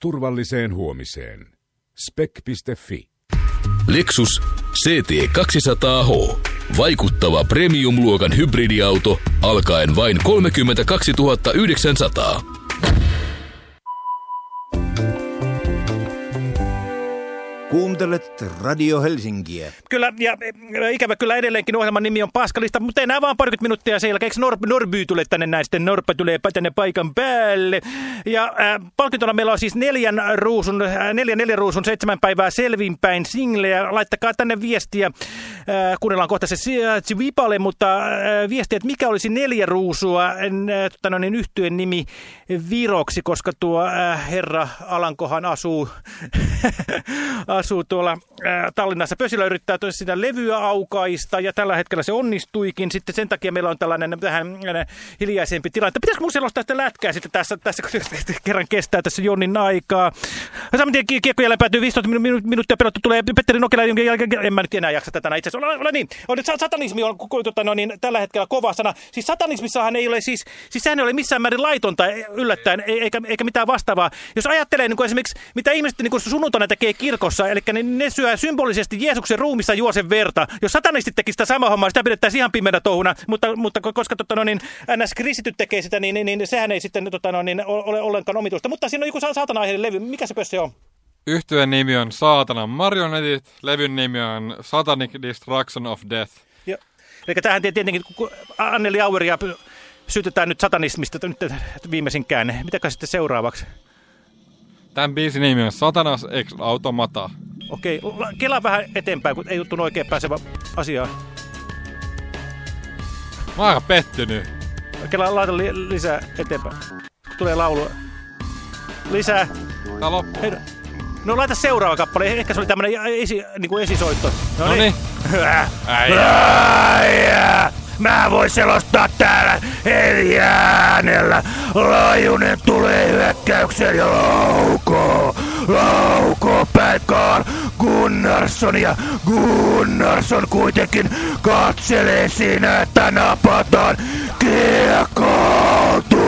Turvalliseen huomiseen. Spek.fi Lexus CT200H. Vaikuttava premium-luokan hybridiauto alkaen vain 32 900. Kuuntelet Radio Helsinkiä. Kyllä, ja e, ikävä kyllä edelleenkin ohjelman nimi on Paskalista, mutta enää vaan parikymmentä minuuttia sen jälkeen. Eikö Nor Norby tule tänne näin, sitten Norppa tulee tänne paikan päälle. Ja äh, palkintona meillä on siis neljän ruusun, äh, neljän, neljän ruusun seitsemän päivää selvinpäin singleä. Laittakaa tänne viestiä Äh, kuunnellaan kohta se Sijaitsi Vipale, mutta äh, viesti, että mikä olisi neljä ruusua äh, tota, no niin, yhtyen nimi Viroksi, koska tuo äh, herra Alankohan asuu, asuu tuolla äh, Tallinnassa. Pösilä yrittää tosiaan sitä levyä aukaista ja tällä hetkellä se onnistuikin. Sitten sen takia meillä on tällainen vähän äh, hiljaisempi tilanne. Pitäisikö mun selostaa sitä lätkää sitten tässä, tässä kun kerran kestää tässä Jonnin aikaa. Saman tien kiekko jälleen päätyy 15 minu- minu- minuuttia pelottu tulee Petteri Nokela, jonka jälkeen en mä nyt enää jaksa tätä enää itse. Ole, ole niin, on, satanismi on tota, no, niin, tällä hetkellä kova sana. Siis satanismissahan ei ole siis, siis sehän ei ole missään määrin laitonta yllättäen, ei- eikä, eikä mitään vastaavaa. Jos ajattelee niin kuin esimerkiksi, mitä ihmiset niin kuin sunnuntaina tekee kirkossa, eli ne, ne syö symbolisesti Jeesuksen ruumissa juosen verta. Jos satanistit tekisivät sitä samaa hommaa, sitä pidettäisiin ihan pimeänä touhuna, mutta, mutta ko- koska tota, no, niin, NS kristityt tekee sitä, niin, niin, niin sehän ei sitten tota, no, niin, ole ollenkaan omituista. Mutta siinä on joku sa- saatana-aiheinen levy. Mikä se pössö on? Yhtyeen nimi on Saatanan marionetit, levyn nimi on Satanic Destruction of Death. Ja, eli tähän tietenkin, kun Anneli Aueria syytetään nyt satanismista nyt viimeisinkään. Mitäkö sitten seuraavaksi? Tämän biisin nimi on Satanas Ex Automata. Okei, la- kelaa vähän eteenpäin, kun ei juttunut oikein pääsevä asiaan. Mä oon pettynyt. Kelaa laita li- lisää eteenpäin. Tulee laulu. Lisää. Tää loppuu. Hei, no laita seuraava kappale. Ehkä se oli tämmönen esi, niin kuin esisoitto. Noniin. Äijä! Mä voin selostaa täällä eri äänellä. Laajunen tulee hyökkäykseen ja laukoo. Laukoo päikaan Gunnarsson ja Gunnarsson kuitenkin katselee siinä, että napataan kiekkoontu.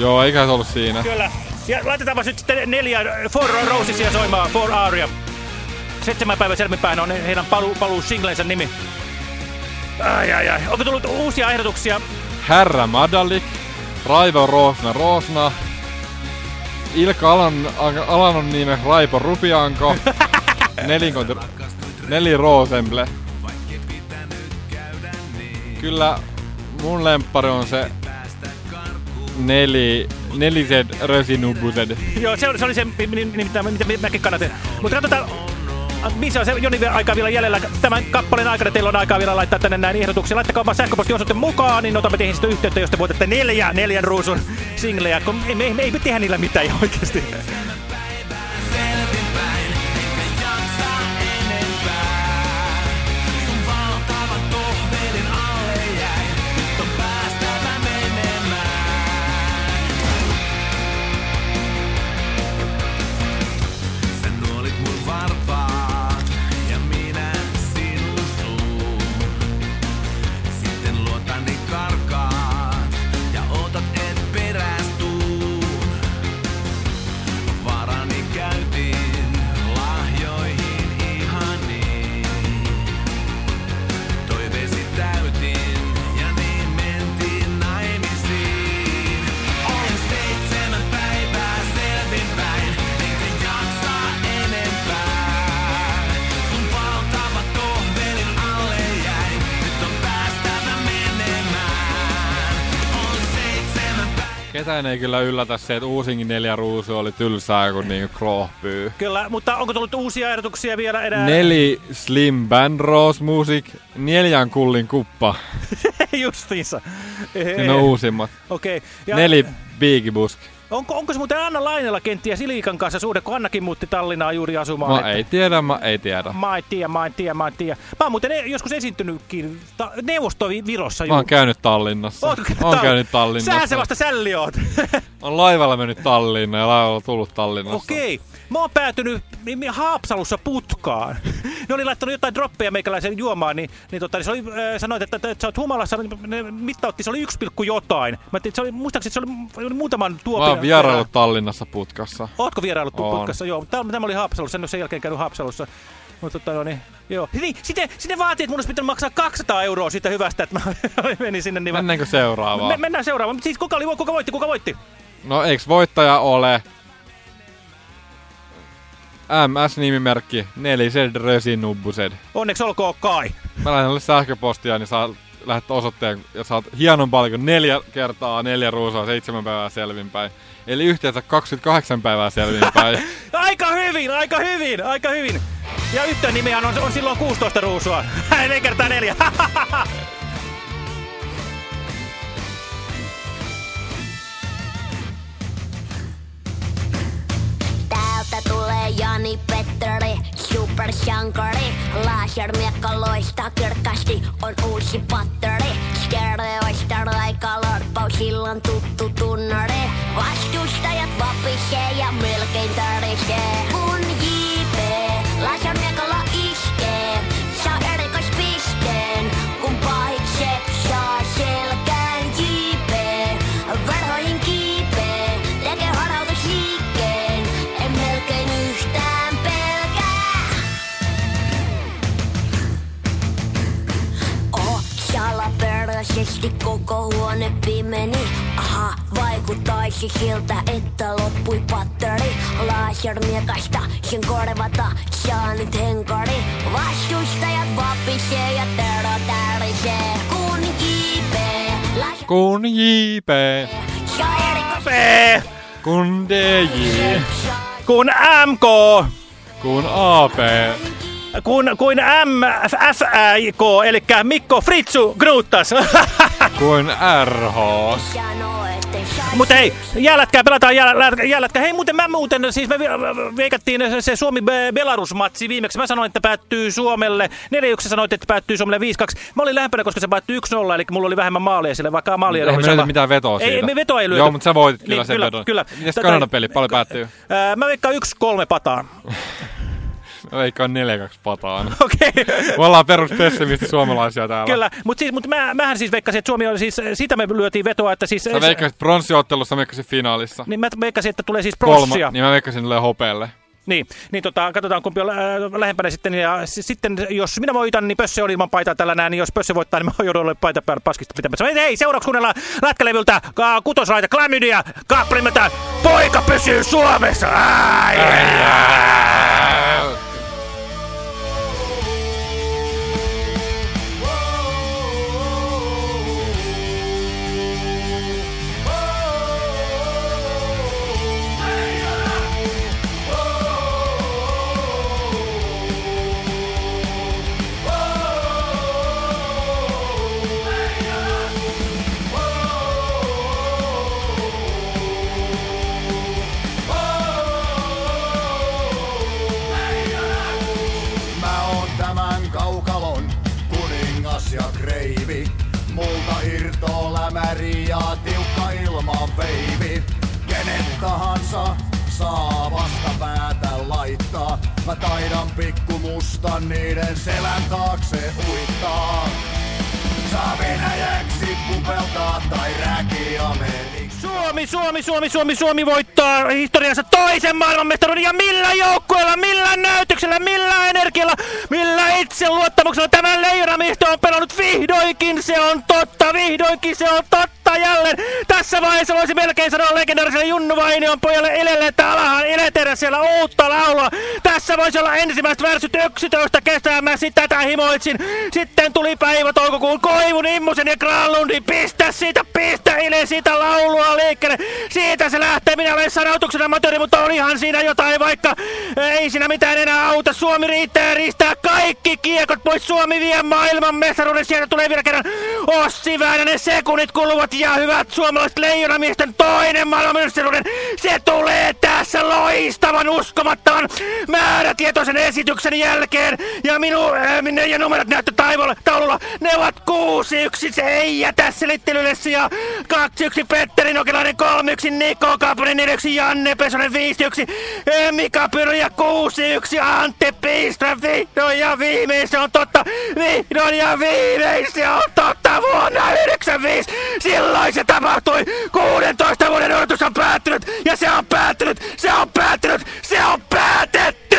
Joo, eikä se ollut siinä. Kyllä. Ja laitetaanpa nyt sitten neljä Four Rosesia soimaan, Four Aria. Seitsemän päivän selminpäin on heidän paluu, paluu singlensä nimi. Ai ai ai. Onko tullut uusia ehdotuksia? Herra Madalik, Raivo Roosna Roosna, Ilkka Alan, Alanon nime Raipo Rupianko, Nelinkonti, Neli Roosemble. Kyllä mun lemppari on se neli, neliset rösinubbuset. Joo, se oli se, oli se mi- mi- mi- mitä, mitä mäkin kannatin. Mutta katsotaan, a, missä on se Joni aikaa vielä jäljellä. Tämän kappaleen aikana teillä on aikaa vielä laittaa tänne näin ehdotuksia. Laittakaa vaan sähköpostiosoite mukaan, niin otamme teihin sitten yhteyttä, jos te voitatte neljä, neljän ruusun singlejä. Kun ei, me, me, ei me tehdä niillä mitään oikeasti. Ketään ei kyllä yllätä se, että uusinkin neljä ruusua oli tylsää kuin niinku krohpyy. Kyllä, mutta onko tullut uusia ehdotuksia vielä enää? Neli Slim Band Rose Music, neljän kullin kuppa. Justiinsa. Ne on uusimmat. Okei. Ja Neli Biggie Busk. Onko, onko se muuten Anna Lainella kenties Ilikan kanssa suhde, kun Annakin muutti Tallinnaan juuri asumaan? Mä ei tiedä, mä ei tiedä. Mä en tiedä, mä en tiedä, mä en tiedä. Mä oon muuten e- joskus esiintynytkin ta- neuvostovirossa. Mä oon käynyt Tallinnassa. Ootko käynyt Oon käynyt Tallinnassa. Sähän se vasta sälli oot. On laivalla mennyt Tallinnaan ja laivalla tullut Tallinnassa. Okei. Mä oon päätynyt Haapsalussa putkaan. ne oli laittanut jotain droppeja meikäläisen juomaan, niin, niin, tota, niin se oli, äh, sanoit, että, että, että sä oot humalassa, niin ne mittautti, se oli 1, jotain. Mä että se oli, muistaakseni se oli, oli muutaman Mä tuopin. oon vieraillut Tallinnassa putkassa. Ootko vieraillut Oon. putkassa? Joo, tämä, tämä oli Haapsalussa, en ole sen jälkeen käynyt Haapsalussa. Mutta tota, no, niin, joo. Niin, sitten, sitten vaatii, että mun olisi pitänyt maksaa 200 euroa siitä hyvästä, että mä menin sinne. Niin mä- Mennäänkö seuraavaan? Me, mennään seuraavaan. Siis kuka, oli, kuka voitti, kuka voitti? No eiks voittaja ole MS-nimimerkki Nelised Rösinubbused. Onneksi olkoon Kai. Mä laitan sähköpostia, niin saa lähdet osoitteen ja saat hienon paljon neljä kertaa neljä ruusua seitsemän päivää selvinpäin. Eli yhteensä 28 päivää selvinpäin. Aika hyvin, aika hyvin, aika hyvin. Ja yhteen nimihän on, on silloin 16 ruusua. 4 kertaa neljä. Täältä tulee Jani Petteri, supersankari. Lasermiekka loistaa kirkkaasti, on uusi patteri. Stereoista raika lorppaus, silloin tuttu tunnari. Vastustajat vapisee ja melkein tärisee. Kun JP lasermiekalla iskee, huone pimeni. Aha, vaikuttaisi siltä, että loppui patteri. Lasermiekasta sen korvata saa nyt henkari. Vastustajat vapisee ja terro tärisee. Kun JP las- Kun JP, Saa erikois- kun DJ, kun MK, kun AP, kun, kuin MFIK, eli Mikko Fritsu Gnuttas. kun RH. Mutta hei, jällätkää, pelataan jäl- jällätkää. Hei muuten, mä muuten, siis me veikattiin se- Suomi-Belarus-matsi viimeksi. Mä sanoin, että päättyy Suomelle. 4-1 sanoit, että päättyy Suomelle 5-2. Mä olin lähempänä, koska se päättyi 1-0, eli mulla oli vähemmän maalia sille, vaikka maalia me löytä mitään vetoa ei, siitä. Ei, me vetoa ei lyöty. Joo, mutta sä voitit kyllä Niin, sen kyllä, vedon. Kyllä. Mites Tätä- Kanadan peli? Paljon päättyy? Ää, mä veikkaan 1-3 pataan. Veikkaan 4-2 pataan. Okei. Me ollaan peruspessimisti suomalaisia täällä. Kyllä, mutta siis, mut mä, mähän siis veikkasin, että Suomi oli siis, sitä me lyötiin vetoa, että siis... Sä veikkasit pronssiottelussa, mä veikkasin finaalissa. Niin mä veikkasin, että tulee siis Kolma, pronssia. niin mä veikkasin tulee hopeelle. Niin, niin tota, katsotaan kumpi on lä- lähempänä sitten. Ja sitten jos minä voitan, niin Pösse on ilman paitaa tällä näin. Niin jos Pösse voittaa, niin mä joudun olemaan paita päällä paskista pitämässä. Hei, Hei, seuraavaksi kuunnellaan lätkälevyltä kutosraita Klamydia kappalimeltä Poika pysyy Suomessa. Ai, Mä Suomi, Suomi, voittaa historiansa toisen maailmanmestaruuden ja millä joukkueella, millä näytöksellä, millä energialla, millä itseluottamuksella tämä leijonamiesto on pelannut vihdoinkin, se on totta, vihdoinkin se on totta jälleen. Tässä vaiheessa voisi melkein sanoa legendaariselle Junnu Vainion pojalle Ilelle, että alahan Ile tehdä siellä uutta laulua. Tässä voisi olla ensimmäiset värsyt 11 kesää, mä sitä tätä himoitsin. Sitten tuli päivä toukokuun Koivun, Immosen ja Granlundin. Pistä siitä, pistä Ile siitä laulua liikkeelle. Siitä se lähtee. Minä olen sanotuksen amatööri, mutta olihan siinä jotain, vaikka ei siinä mitään enää auta. Suomi riittää ja riistää kaikki kiekot pois. Suomi vie maailman mestaruuden. Sieltä tulee vielä kerran Ossi Väänänen. Sekunnit kuluvat ja hyvät suomalaiset leijonamiesten toinen maailman mestaruuden. Se tulee tässä loistavan, uskomattoman määrätietoisen esityksen jälkeen. Ja minun äh, ja numerot näyttö taivaalla taululla. Ne ovat 6-1 se ei jätä selittelylle ja 2-1 Petteri Nokelainen 3-1 Niko Kapanen 4-1 Janne Pesonen 5-1 eh, Mika Pyry ja 6-1 Antti Piistra vihdoin ja viimein se on totta vihdoin ja viimein se on totta vuonna 95 silloin se tapahtui 16 vuoden odotus on päättynyt ja se on päättynyt se on päättynyt se on päätetty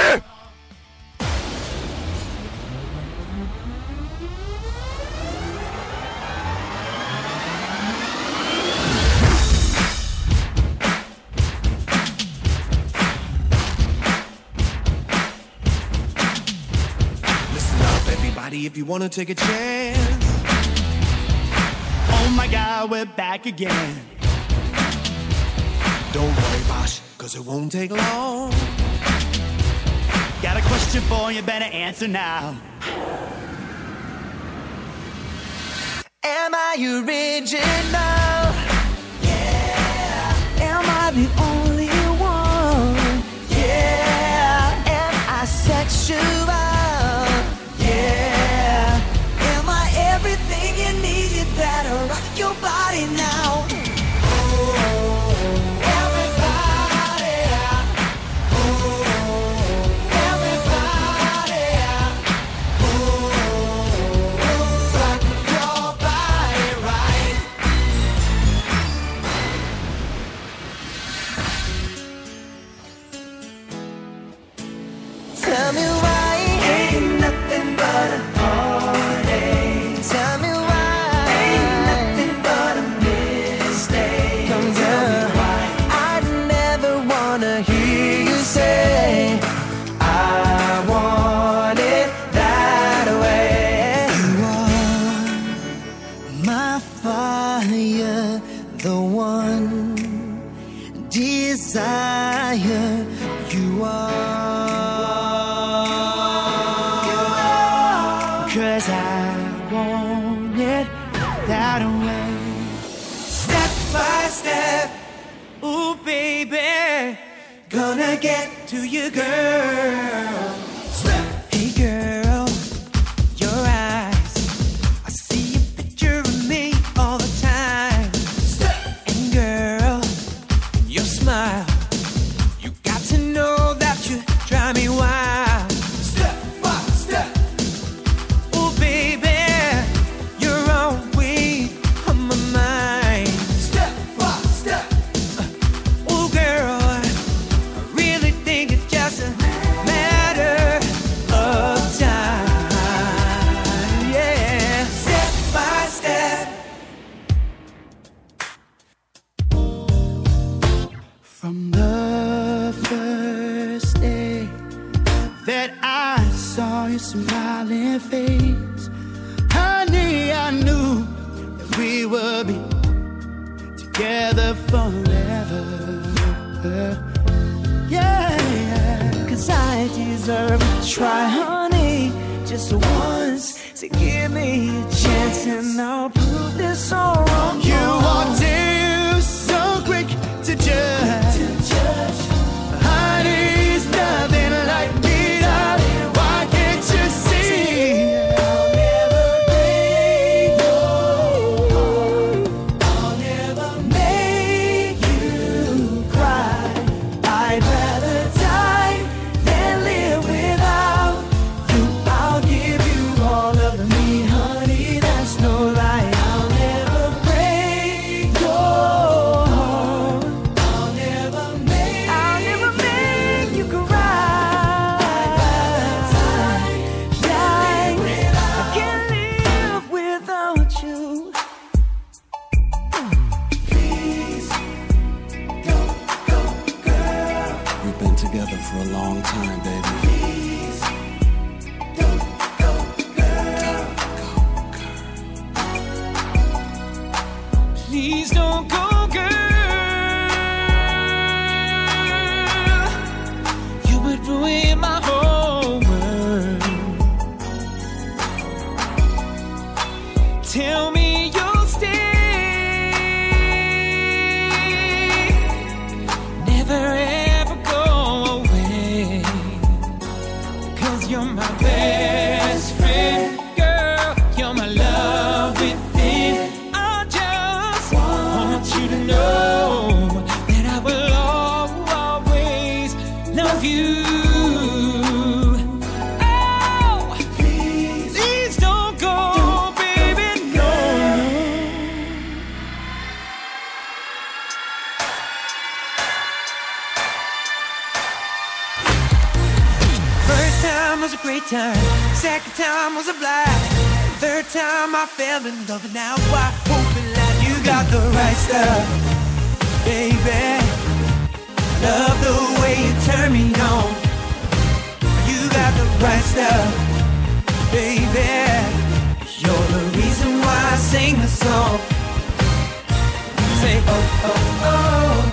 Listen up, everybody, if you wanna take a chance. Oh my God, we're back again. Don't worry, Bosh, cause it won't take long. Got a question for you, better answer now. Am I original? Yeah. Am I the only? this song time, second time was a blast. third time I fell in love, and now I hope in life you got the right stuff, baby. Love the way you turn me on. You got the right stuff, baby. You're the reason why I sing the song. Say oh oh oh.